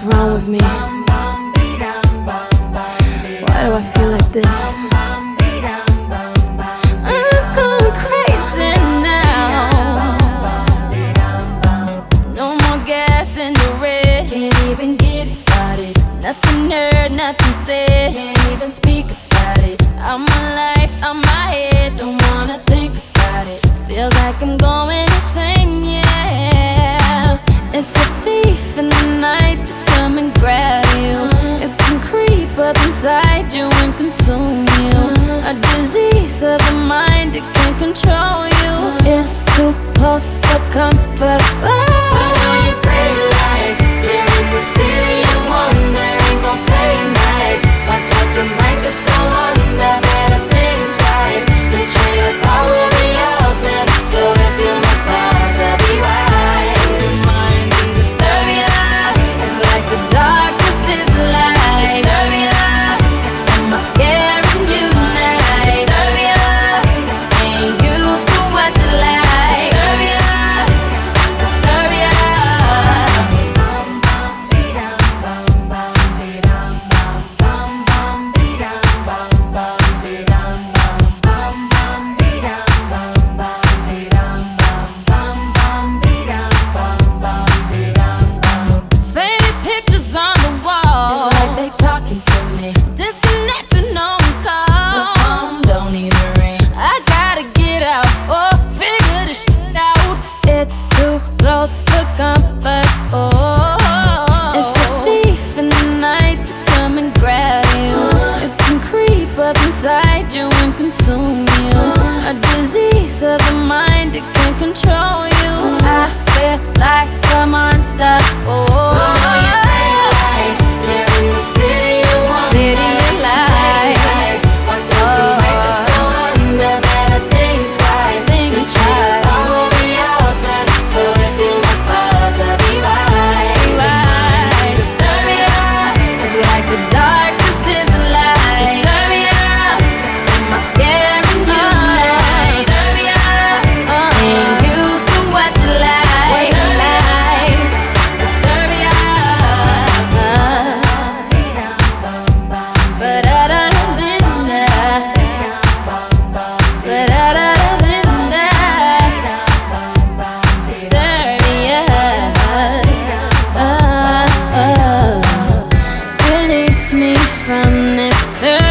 What's wrong with me? Why do I feel like this? I'm going crazy now. No more gas in the red. Can't even get it started. Nothing heard, nothing said. Can't even speak about it. I'm alive, I'm my head. Don't wanna think about it. Feels like I'm going insane, yeah. It's a thief in the night and grab you. It can creep up inside you and consume you. A disease of the mind, it can control you. It's too of the mind, it can control you. I feel like a monster. Oh. me from this